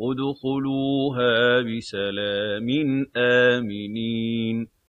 ادْخُلُوهَا بِسَلَامٍ آمِنِينَ.